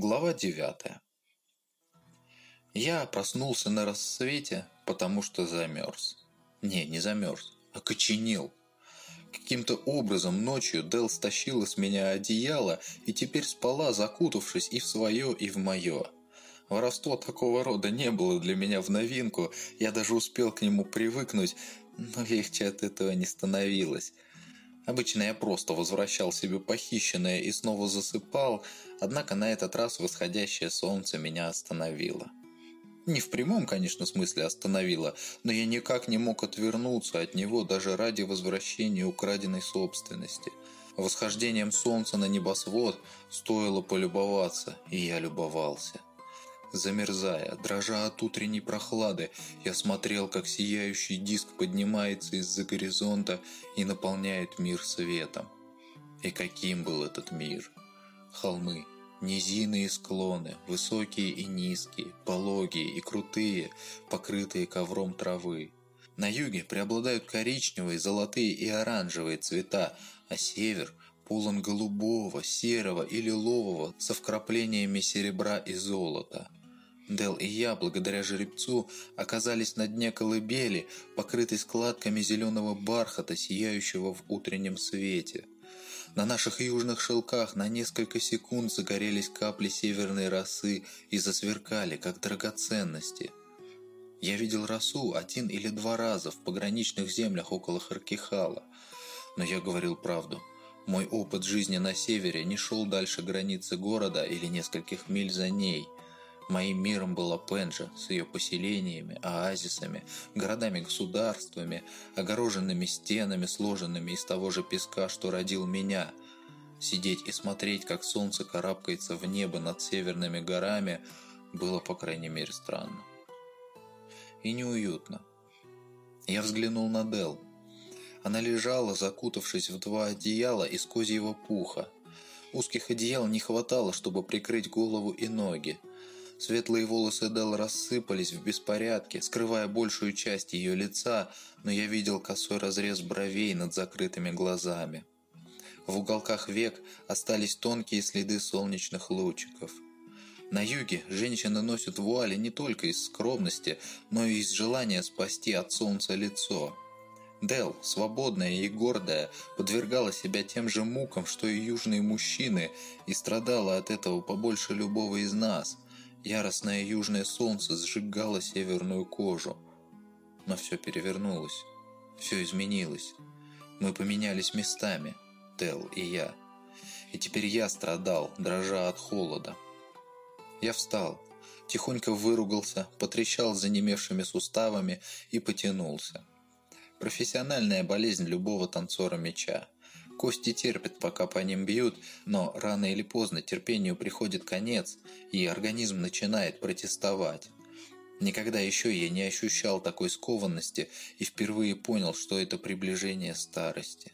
Глава 9. Я проснулся на рассвете, потому что замерз. Не, не замерз, а коченел. Каким-то образом ночью Дел стащила с меня одеяло и теперь спала, закутавшись и в свое, и в мое. Воровство такого рода не было для меня в новинку, я даже успел к нему привыкнуть, но легче от этого не становилось. Обычно я просто возвращал себе похищенное и снова засыпал, однако на этот раз восходящее солнце меня остановило. Не в прямом, конечно, смысле остановило, но я никак не мог отвернуться от него даже ради возвращения украденной собственности. Восхождением солнца на небосвод стоило полюбоваться, и я любовался. Замерзая, дрожа от утренней прохлады, я смотрел, как сияющий диск поднимается из-за горизонта и наполняет мир светом. И каким был этот мир? Холмы, низины и склоны, высокие и низкие, пологие и крутые, покрытые ковром травы. На юге преобладают коричневые, золотые и оранжевые цвета, а север полон голубого, серого и лилового со вкраплениями серебра и золота. Дел и я, благодаря жеребцу, оказались на дне колыбели, покрытой складками зеленого бархата, сияющего в утреннем свете. На наших южных шелках на несколько секунд загорелись капли северной росы и засверкали, как драгоценности. Я видел росу один или два раза в пограничных землях около Харкихала, но я говорил правду. Мой опыт жизни на севере не шел дальше границы города или нескольких миль за ней – Моим миром была Пенджа с ее поселениями, оазисами, городами-государствами, огороженными стенами, сложенными из того же песка, что родил меня. Сидеть и смотреть, как солнце карабкается в небо над северными горами, было, по крайней мере, странно. И неуютно. Я взглянул на Дел. Она лежала, закутавшись в два одеяла из козьего пуха. Узких одеял не хватало, чтобы прикрыть голову и ноги. Светлые волосы Дел рассыпались в беспорядке, скрывая большую часть ее лица, но я видел косой разрез бровей над закрытыми глазами. В уголках век остались тонкие следы солнечных лучиков. На юге женщины носят вуали не только из скромности, но и из желания спасти от солнца лицо. Дел, свободная и гордая, подвергала себя тем же мукам, что и южные мужчины, и страдала от этого побольше любого из нас – Яростное южное солнце сжигало северную кожу. Но все перевернулось. Все изменилось. Мы поменялись местами, Тел и я. И теперь я страдал, дрожа от холода. Я встал, тихонько выругался, потрещал занемевшими суставами и потянулся. Профессиональная болезнь любого танцора меча. Кости терпят, пока по ним бьют, но рано или поздно терпению приходит конец, и организм начинает протестовать. Никогда еще я не ощущал такой скованности и впервые понял, что это приближение старости.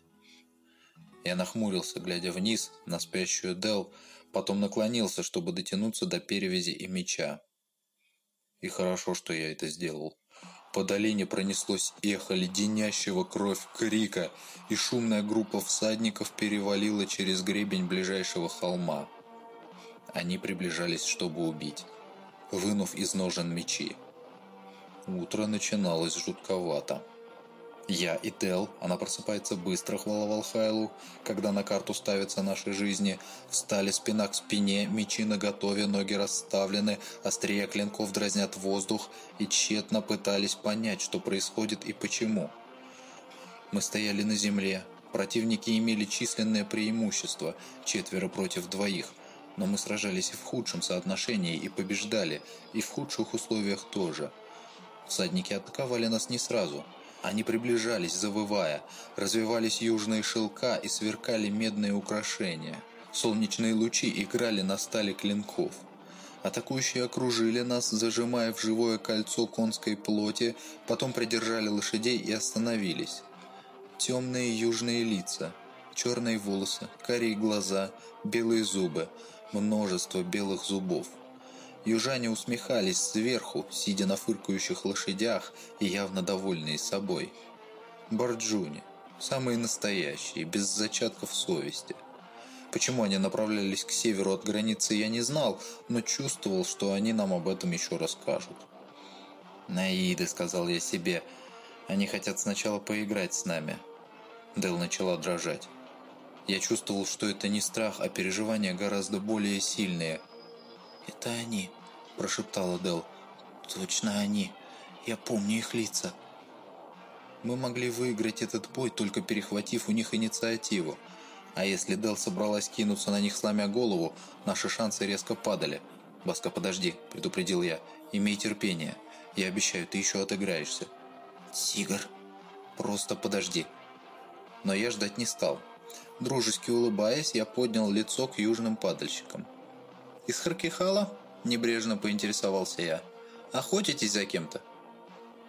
Я нахмурился, глядя вниз на спящую Дел, потом наклонился, чтобы дотянуться до перевязи и меча. И хорошо, что я это сделал. По долине пронеслось эхо леденящего кровь крика, и шумная группа всадников перевалила через гребень ближайшего холма. Они приближались, чтобы убить, вынув из ножен мечи. Утро начиналось жутковато. Я и Тел, она просыпается быстро, хвала Валхайлу, когда на карту ставятся наши жизни, встали спина к спине, мечи наготове, ноги расставлены, острия клинков дразнят воздух и тщетно пытались понять, что происходит и почему. Мы стояли на земле, противники имели численное преимущество, четверо против двоих, но мы сражались и в худшем соотношении и побеждали, и в худших условиях тоже. Всадники атаковали нас не сразу – они приближались, завывая, развивались южные шелка и сверкали медные украшения. Солнечные лучи играли на стали клинков. Атакующие окружили нас, зажимая в живое кольцо конской плоти, потом придержали лошадей и остановились. Темные южные лица, черные волосы, карие глаза, белые зубы, множество белых зубов – Южане усмехались сверху, сидя на фыркающих лошадях и явно довольные собой. Барджуни. Самые настоящие, без зачатков совести. Почему они направлялись к северу от границы, я не знал, но чувствовал, что они нам об этом еще расскажут. «Наиды», — сказал я себе, — «они хотят сначала поиграть с нами». Дел начала дрожать. Я чувствовал, что это не страх, а переживания гораздо более сильные. «Это они», – прошептала Дел. «Точно они. Я помню их лица». Мы могли выиграть этот бой, только перехватив у них инициативу. А если Дел собралась кинуться на них, сломя голову, наши шансы резко падали. «Баска, подожди», – предупредил я. «Имей терпение. Я обещаю, ты еще отыграешься». «Тигр». «Просто подожди». Но я ждать не стал. Дружески улыбаясь, я поднял лицо к южным падальщикам. «Из Харкихала?» – небрежно поинтересовался я. «Охотитесь за кем-то?»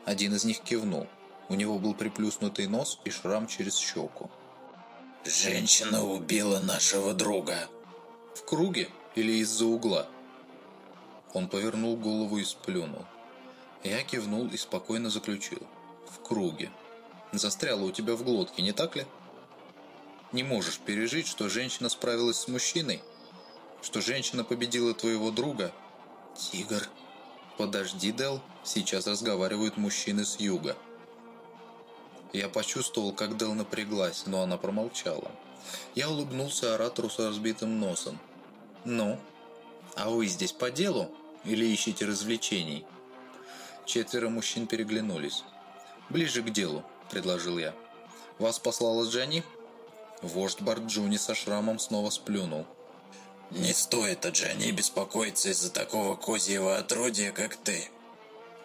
Один из них кивнул. У него был приплюснутый нос и шрам через щеку. «Женщина убила нашего друга». «В круге или из-за угла?» Он повернул голову и сплюнул. Я кивнул и спокойно заключил. «В круге. Застряла у тебя в глотке, не так ли?» Не можешь пережить, что женщина справилась с мужчиной? Что женщина победила твоего друга? Тигр. Подожди, Дел, сейчас разговаривают мужчины с юга. Я почувствовал, как Дел напряглась, но она промолчала. Я улыбнулся оратору с разбитым носом. «Ну? А вы здесь по делу? Или ищете развлечений?» Четверо мужчин переглянулись. «Ближе к делу», — предложил я. «Вас послала Дженни?» Вождь Барджуни со шрамом снова сплюнул. «Не стоит о Джани беспокоиться из-за такого козьего отродья, как ты.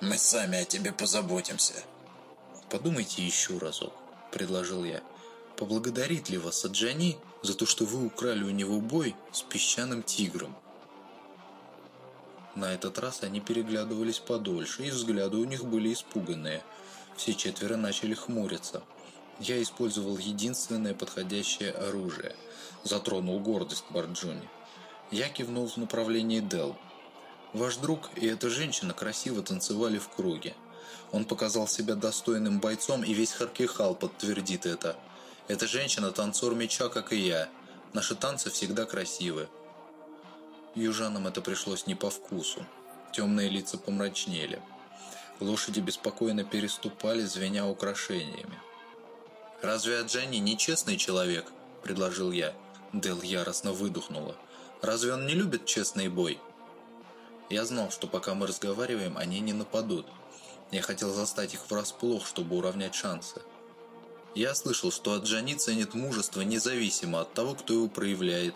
Мы сами о тебе позаботимся». «Подумайте еще разок», — предложил я. «Поблагодарит ли вас Аджани за то, что вы украли у него бой с песчаным тигром?» На этот раз они переглядывались подольше, и взгляды у них были испуганные. Все четверо начали хмуриться. Я использовал единственное подходящее оружие. Затронул гордость Барджуни. Я кивнул в направлении Дел. Ваш друг и эта женщина красиво танцевали в круге. Он показал себя достойным бойцом, и весь Харкихал подтвердит это. Эта женщина танцор меча, как и я. Наши танцы всегда красивы. Южанам это пришлось не по вкусу. Темные лица помрачнели. Лошади беспокойно переступали, звеня украшениями. «Разве Аджани не честный человек?» – предложил я. Дел яростно выдохнула. «Разве он не любит честный бой?» Я знал, что пока мы разговариваем, они не нападут. Я хотел застать их врасплох, чтобы уравнять шансы. Я слышал, что Аджани ценит мужество независимо от того, кто его проявляет.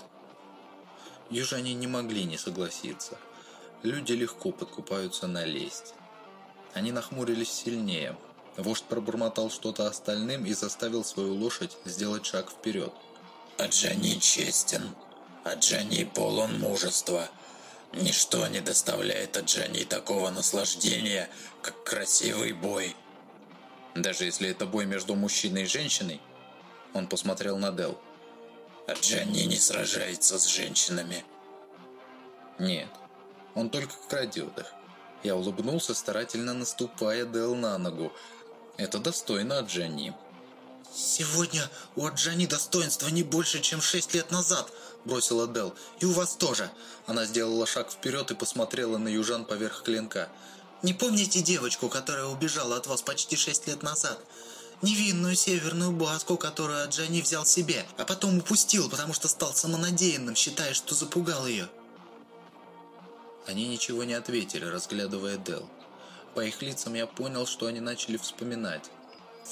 Южане не могли не согласиться. Люди легко подкупаются на лесть. Они нахмурились сильнее, Вождь пробормотал что-то остальным и заставил свою лошадь сделать шаг вперед. «Аджани честен. Аджани полон мужества. Ничто не доставляет Аджани такого наслаждения, как красивый бой». «Даже если это бой между мужчиной и женщиной?» Он посмотрел на Дел. «Аджани не сражается с женщинами». «Нет, он только крадет их». Я улыбнулся, старательно наступая Дел на ногу, это достойно от Джанни. «Сегодня у Аджани достоинства не больше, чем шесть лет назад», – бросила Дел. «И у вас тоже». Она сделала шаг вперед и посмотрела на южан поверх клинка. «Не помните девочку, которая убежала от вас почти шесть лет назад? Невинную северную баску, которую Аджани взял себе, а потом упустил, потому что стал самонадеянным, считая, что запугал ее». Они ничего не ответили, разглядывая Дел. По их лицам я понял, что они начали вспоминать.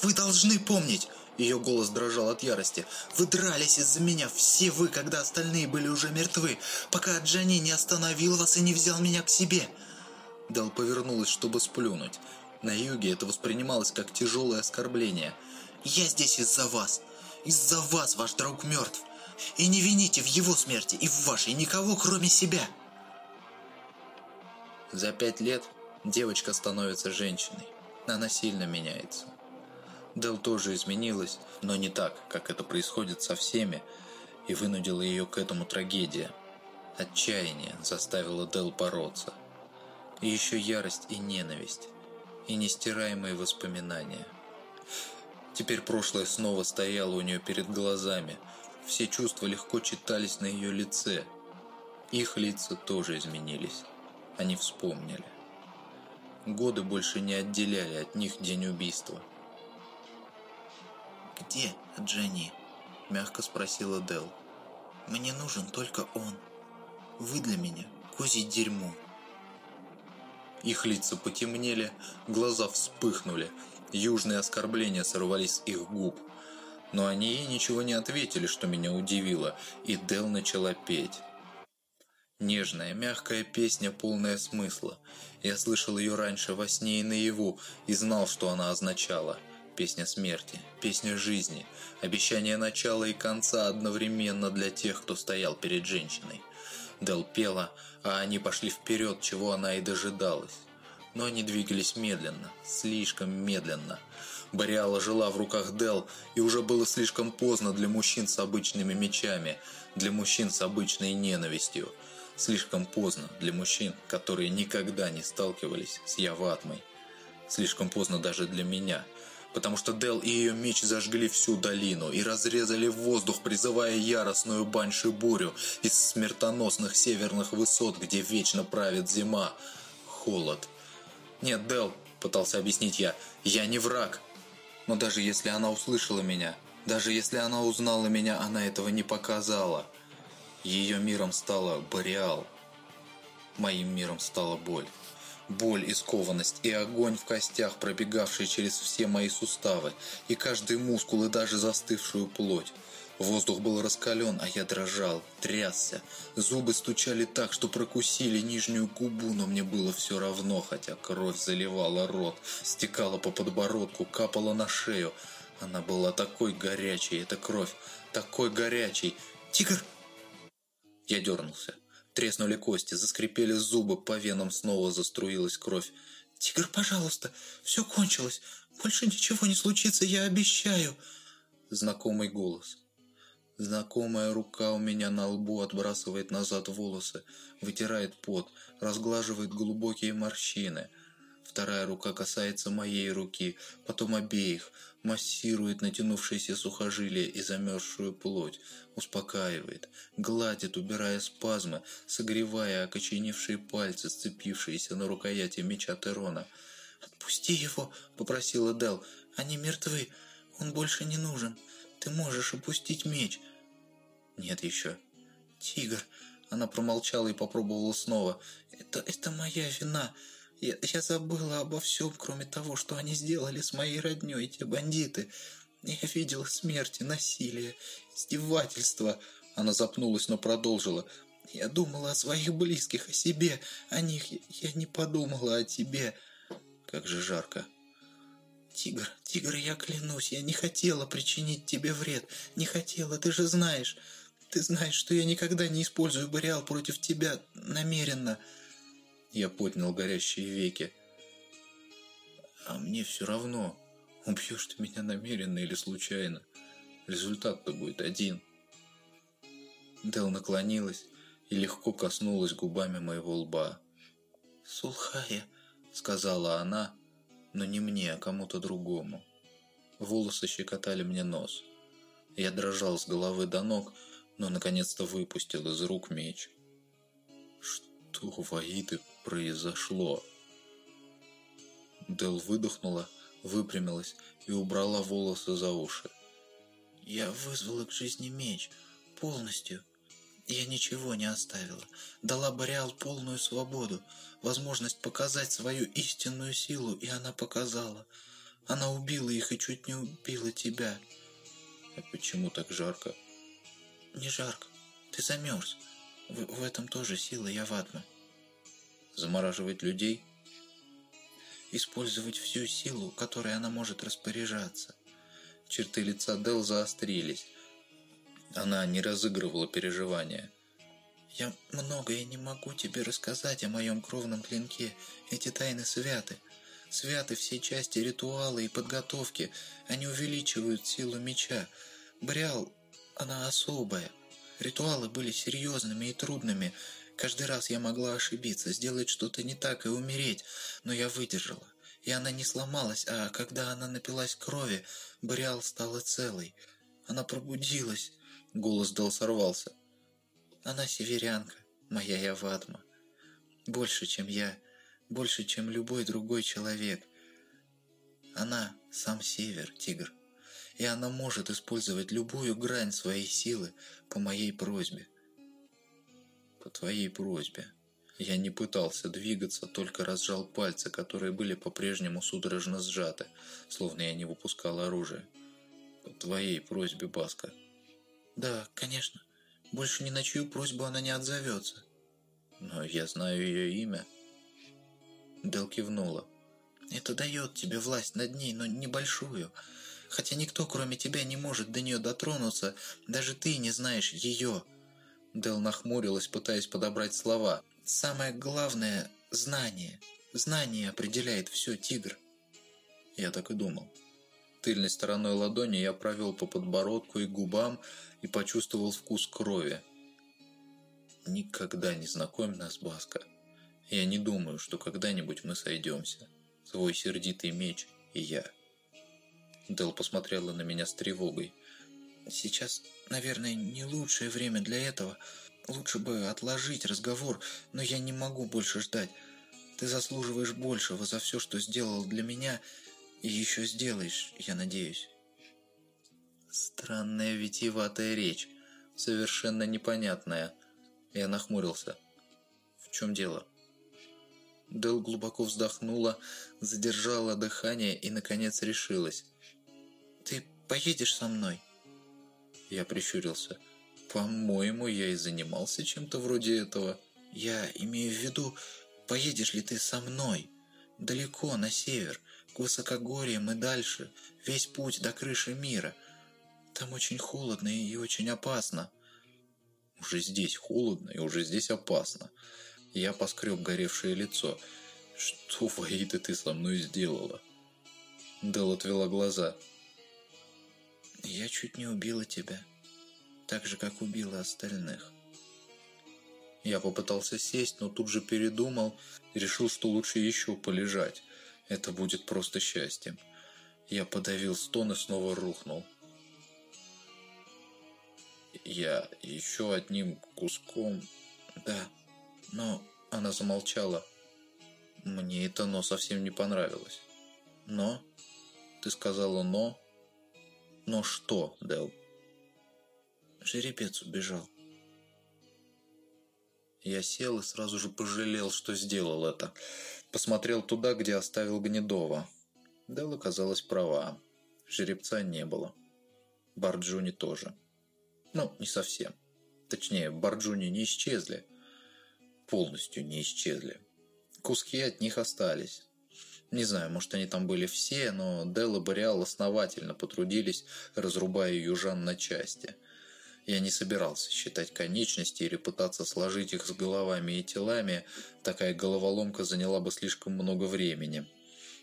«Вы должны помнить!» Ее голос дрожал от ярости. «Вы дрались из-за меня, все вы, когда остальные были уже мертвы, пока Джани не остановил вас и не взял меня к себе!» Дел повернулась, чтобы сплюнуть. На юге это воспринималось как тяжелое оскорбление. «Я здесь из-за вас! Из-за вас ваш друг мертв! И не вините в его смерти и в вашей никого, кроме себя!» За пять лет Девочка становится женщиной. Она сильно меняется. Дел тоже изменилась, но не так, как это происходит со всеми, и вынудила ее к этому трагедия. Отчаяние заставило Дел бороться. И еще ярость и ненависть, и нестираемые воспоминания. Теперь прошлое снова стояло у нее перед глазами. Все чувства легко читались на ее лице. Их лица тоже изменились. Они вспомнили. Годы больше не отделяли от них день убийства. «Где Дженни?» – мягко спросила Дел. «Мне нужен только он. Вы для меня козий дерьмо». Их лица потемнели, глаза вспыхнули, южные оскорбления сорвались с их губ. Но они ей ничего не ответили, что меня удивило, и Дел начала петь. Нежная, мягкая песня, полная смысла. Я слышал ее раньше во сне и наяву, и знал, что она означала. Песня смерти, песня жизни, обещание начала и конца одновременно для тех, кто стоял перед женщиной. Дел пела, а они пошли вперед, чего она и дожидалась. Но они двигались медленно, слишком медленно. Бориала жила в руках Дел, и уже было слишком поздно для мужчин с обычными мечами, для мужчин с обычной ненавистью. Слишком поздно для мужчин, которые никогда не сталкивались с Яватмой. Слишком поздно даже для меня, потому что Дел и ее меч зажгли всю долину и разрезали воздух, призывая яростную банши бурю из смертоносных северных высот, где вечно правит зима. Холод. «Нет, Дел», — пытался объяснить я, — «я не враг». Но даже если она услышала меня, даже если она узнала меня, она этого не показала. Ее миром стала Бореал. Моим миром стала боль. Боль и скованность, и огонь в костях, пробегавший через все мои суставы, и каждый мускул, и даже застывшую плоть. Воздух был раскален, а я дрожал, трясся. Зубы стучали так, что прокусили нижнюю губу, но мне было все равно, хотя кровь заливала рот, стекала по подбородку, капала на шею. Она была такой горячей, эта кровь, такой горячей. «Тигр!» Я дернулся. Треснули кости, заскрипели зубы, по венам снова заструилась кровь. «Тигр, пожалуйста, все кончилось. Больше ничего не случится, я обещаю!» Знакомый голос. Знакомая рука у меня на лбу отбрасывает назад волосы, вытирает пот, разглаживает глубокие морщины – Вторая рука касается моей руки, потом обеих, массирует натянувшиеся сухожилия и замерзшую плоть, успокаивает, гладит, убирая спазмы, согревая окоченевшие пальцы, сцепившиеся на рукояти меча Терона. «Отпусти его!» — попросила Дел. «Они мертвы. Он больше не нужен. Ты можешь опустить меч». «Нет еще». «Тигр!» — она промолчала и попробовала снова. «Это, это моя вина!» Я, я забыла обо всем, кроме того, что они сделали с моей роднёй, те бандиты. Я видела смерти, насилие, издевательство. Она запнулась, но продолжила. Я думала о своих близких, о себе, о них. Я не подумала о тебе. Как же жарко. Тигр, тигр, я клянусь, я не хотела причинить тебе вред. Не хотела, ты же знаешь. Ты знаешь, что я никогда не использую Бореал против тебя намеренно. Я поднял горящие веки. А мне все равно, убьешь ты меня намеренно или случайно. Результат-то будет один. Дел наклонилась и легко коснулась губами моего лба. «Сулхая», — сказала она, но не мне, а кому-то другому. Волосы щекотали мне нос. Я дрожал с головы до ног, но наконец-то выпустил из рук меч. У Аиды произошло? Дел выдохнула, выпрямилась и убрала волосы за уши. «Я вызвала к жизни меч. Полностью. Я ничего не оставила. Дала Бореал полную свободу, возможность показать свою истинную силу, и она показала. Она убила их и чуть не убила тебя». «А почему так жарко?» «Не жарко. Ты замерз. В, в этом тоже сила Яватмы. Замораживать людей? Использовать всю силу, которой она может распоряжаться. Черты лица Дел заострились. Она не разыгрывала переживания. «Я многое не могу тебе рассказать о моем кровном клинке. Эти тайны святы. Святы все части ритуала и подготовки. Они увеличивают силу меча. Бриал, она особая. Ритуалы были серьезными и трудными. Каждый раз я могла ошибиться, сделать что-то не так и умереть, но я выдержала. И она не сломалась, а когда она напилась крови, Бориал стала целой. Она пробудилась. Голос Дел сорвался. Она северянка, моя Яватма. Больше, чем я, больше, чем любой другой человек. Она сам север, тигр. И она может использовать любую грань своей силы по моей просьбе. По твоей просьбе. Я не пытался двигаться, только разжал пальцы, которые были по-прежнему судорожно сжаты, словно я не выпускал оружие. По твоей просьбе, Баска. Да, конечно. Больше ни на чью просьбу она не отзовется. Но я знаю ее имя. Дел кивнула. Это дает тебе власть над ней, но небольшую. Хотя никто, кроме тебя, не может до нее дотронуться. Даже ты не знаешь ее. Дел нахмурилась, пытаясь подобрать слова. Самое главное – знание. Знание определяет все, тигр. Я так и думал. Тыльной стороной ладони я провел по подбородку и губам и почувствовал вкус крови. Никогда не знакомь нас, Баска. Я не думаю, что когда-нибудь мы сойдемся. Твой сердитый меч и я. Дел посмотрела на меня с тревогой. Сейчас, наверное, не лучшее время для этого – Лучше бы отложить разговор, но я не могу больше ждать. Ты заслуживаешь большего за все, что сделал для меня, и еще сделаешь, я надеюсь. Странная витиеватая речь, совершенно непонятная. Я нахмурился. В чем дело? Дел глубоко вздохнула, задержала дыхание и, наконец, решилась. «Ты поедешь со мной?» Я прищурился. По-моему, я и занимался чем-то вроде этого. Я имею в виду, поедешь ли ты со мной? Далеко, на север, к высокогорьям и дальше, весь путь до крыши мира. Там очень холодно и очень опасно. Уже здесь холодно и уже здесь опасно. Я поскреб горевшее лицо. Что, Ваида, ты со мной сделала? Дел отвела глаза. Я чуть не убила тебя так же, как убила остальных. Я попытался сесть, но тут же передумал и решил, что лучше еще полежать. Это будет просто счастьем. Я подавил стон и снова рухнул. Я еще одним куском... Да, но она замолчала. Мне это «но» совсем не понравилось. «Но?» Ты сказала «но»? «Но что, Дел?» Жеребец убежал. Я сел и сразу же пожалел, что сделал это. Посмотрел туда, где оставил Гнедова. Дел оказалась права. Жеребца не было. Барджуни тоже. Ну, не совсем. Точнее, Барджуни не исчезли. Полностью не исчезли. Куски от них остались. Не знаю, может они там были все, но Дел и Бореал основательно потрудились, разрубая южан на части – я не собирался считать конечности или пытаться сложить их с головами и телами, такая головоломка заняла бы слишком много времени.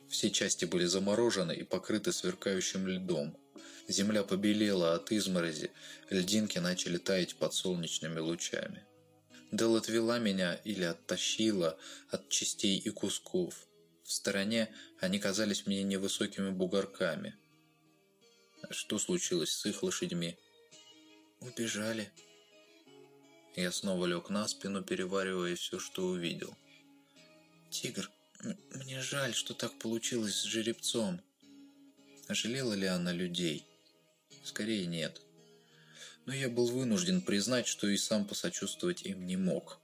Все части были заморожены и покрыты сверкающим льдом. Земля побелела от изморози, льдинки начали таять под солнечными лучами. Дел отвела меня или оттащила от частей и кусков. В стороне они казались мне невысокими бугорками. Что случилось с их лошадьми? Убежали. Я снова лег на спину, переваривая все, что увидел. Тигр, мне жаль, что так получилось с жеребцом. Жалела ли она людей? Скорее нет. Но я был вынужден признать, что и сам посочувствовать им не мог.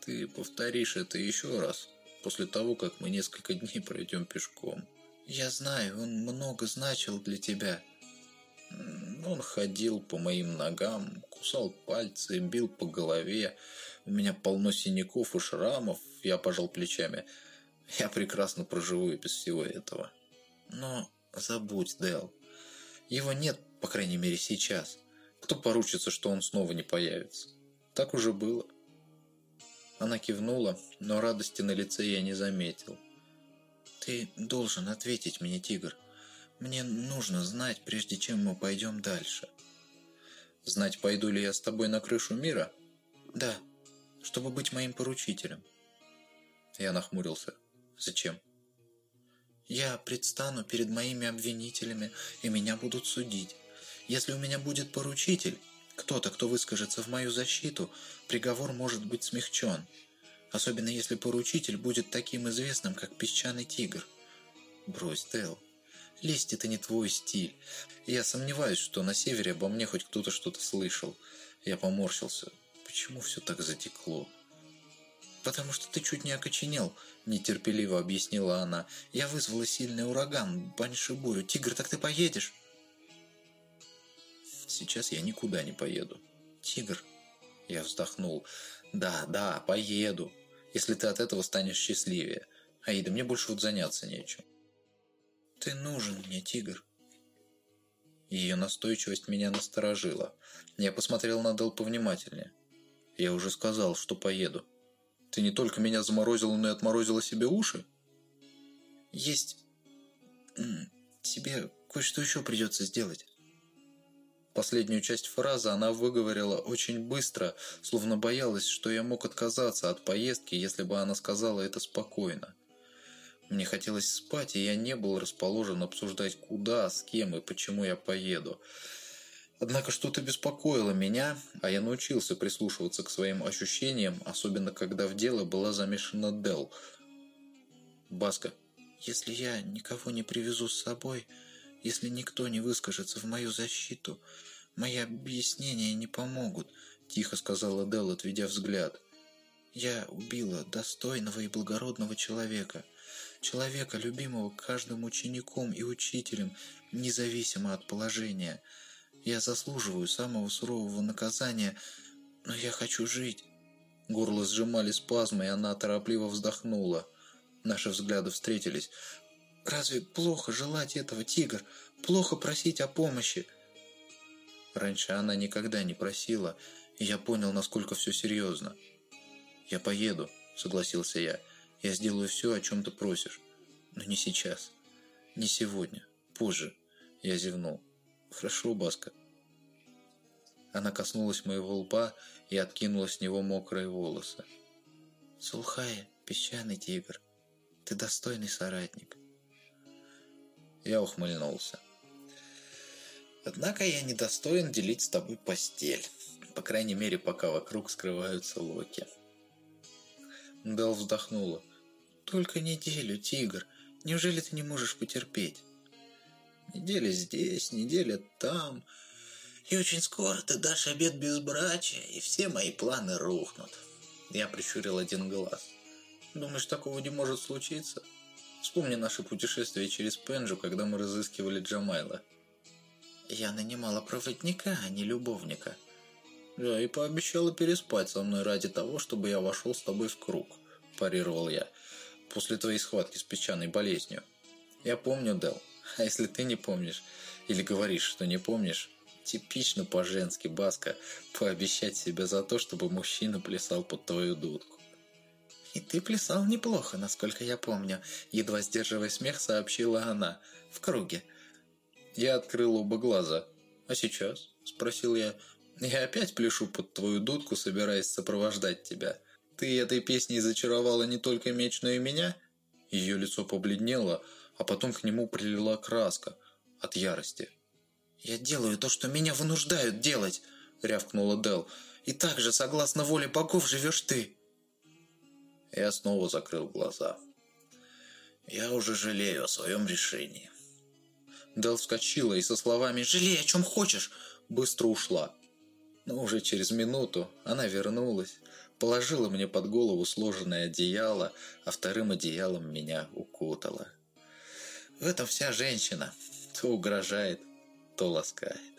Ты повторишь это еще раз, после того, как мы несколько дней пройдем пешком. Я знаю, он много значил для тебя. Он ходил по моим ногам, кусал пальцы, бил по голове. У меня полно синяков и шрамов, я пожал плечами. Я прекрасно проживу и без всего этого. Но забудь, Дэл. Его нет, по крайней мере, сейчас. Кто поручится, что он снова не появится? Так уже было. Она кивнула, но радости на лице я не заметил. «Ты должен ответить мне, тигр», мне нужно знать, прежде чем мы пойдем дальше. Знать, пойду ли я с тобой на крышу мира? Да, чтобы быть моим поручителем. Я нахмурился. Зачем? Я предстану перед моими обвинителями, и меня будут судить. Если у меня будет поручитель, кто-то, кто выскажется в мою защиту, приговор может быть смягчен. Особенно если поручитель будет таким известным, как песчаный тигр. Брось, Дэл. Лезть это не твой стиль. Я сомневаюсь, что на севере обо мне хоть кто-то что-то слышал. Я поморщился. Почему все так затекло? «Потому что ты чуть не окоченел», – нетерпеливо объяснила она. «Я вызвала сильный ураган, баншибую. Тигр, так ты поедешь?» «Сейчас я никуда не поеду». «Тигр», – я вздохнул. «Да, да, поеду, если ты от этого станешь счастливее. Аида, мне больше вот заняться нечем». «Ты нужен мне, тигр». Ее настойчивость меня насторожила. Я посмотрел на Дел повнимательнее. «Я уже сказал, что поеду». Ты не только меня заморозила, но и отморозила себе уши? Есть... Тебе кое-что еще придется сделать. Последнюю часть фразы она выговорила очень быстро, словно боялась, что я мог отказаться от поездки, если бы она сказала это спокойно. Мне хотелось спать, и я не был расположен обсуждать, куда, с кем и почему я поеду. Однако что-то беспокоило меня, а я научился прислушиваться к своим ощущениям, особенно когда в дело была замешана Дел. «Баска, если я никого не привезу с собой, если никто не выскажется в мою защиту, мои объяснения не помогут», – тихо сказала Дел, отведя взгляд. «Я убила достойного и благородного человека» человека, любимого каждым учеником и учителем, независимо от положения. Я заслуживаю самого сурового наказания, но я хочу жить». Горло сжимали спазмы, и она торопливо вздохнула. Наши взгляды встретились. «Разве плохо желать этого, тигр? Плохо просить о помощи?» Раньше она никогда не просила, и я понял, насколько все серьезно. «Я поеду», — согласился я. «Я сделаю все, о чем ты просишь. Но не сейчас. Не сегодня. Позже». Я зевнул. «Хорошо, Баска». Она коснулась моего лба и откинула с него мокрые волосы. «Сулхая, песчаный тигр, ты достойный соратник». Я ухмыльнулся. «Однако я не достоин делить с тобой постель, по крайней мере, пока вокруг скрываются локи». Дел вздохнула. «Только неделю, тигр. Неужели ты не можешь потерпеть?» Неделя здесь, неделя там. И очень скоро ты дашь обед безбрачия, и все мои планы рухнут. Я прищурил один глаз. Думаешь, такого не может случиться? Вспомни наше путешествие через Пенджу, когда мы разыскивали Джамайла. Я нанимала проводника, а не любовника. Да, и пообещала переспать со мной ради того, чтобы я вошел с тобой в круг, парировал я, после твоей схватки с песчаной болезнью. Я помню, Дел, а если ты не помнишь, или говоришь, что не помнишь, типично по-женски, Баска, пообещать себе за то, чтобы мужчина плясал под твою дудку. «И ты плясал неплохо, насколько я помню», — едва сдерживая смех, сообщила она. «В круге». Я открыл оба глаза. «А сейчас?» — спросил я. «Я опять пляшу под твою дудку, собираясь сопровождать тебя. Ты этой песней зачаровала не только меч, но и меня?» Ее лицо побледнело, а потом к нему прилила краска от ярости. «Я делаю то, что меня вынуждают делать!» — рявкнула Дел. «И также, согласно воле богов, живешь ты!» Я снова закрыл глаза. «Я уже жалею о своем решении». Дел вскочила и со словами «Жалей, о чем хочешь!» быстро ушла. Но уже через минуту она вернулась, положила мне под голову сложенное одеяло, а вторым одеялом меня укутала. В этом вся женщина. То угрожает, то ласкает.